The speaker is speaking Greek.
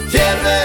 Lo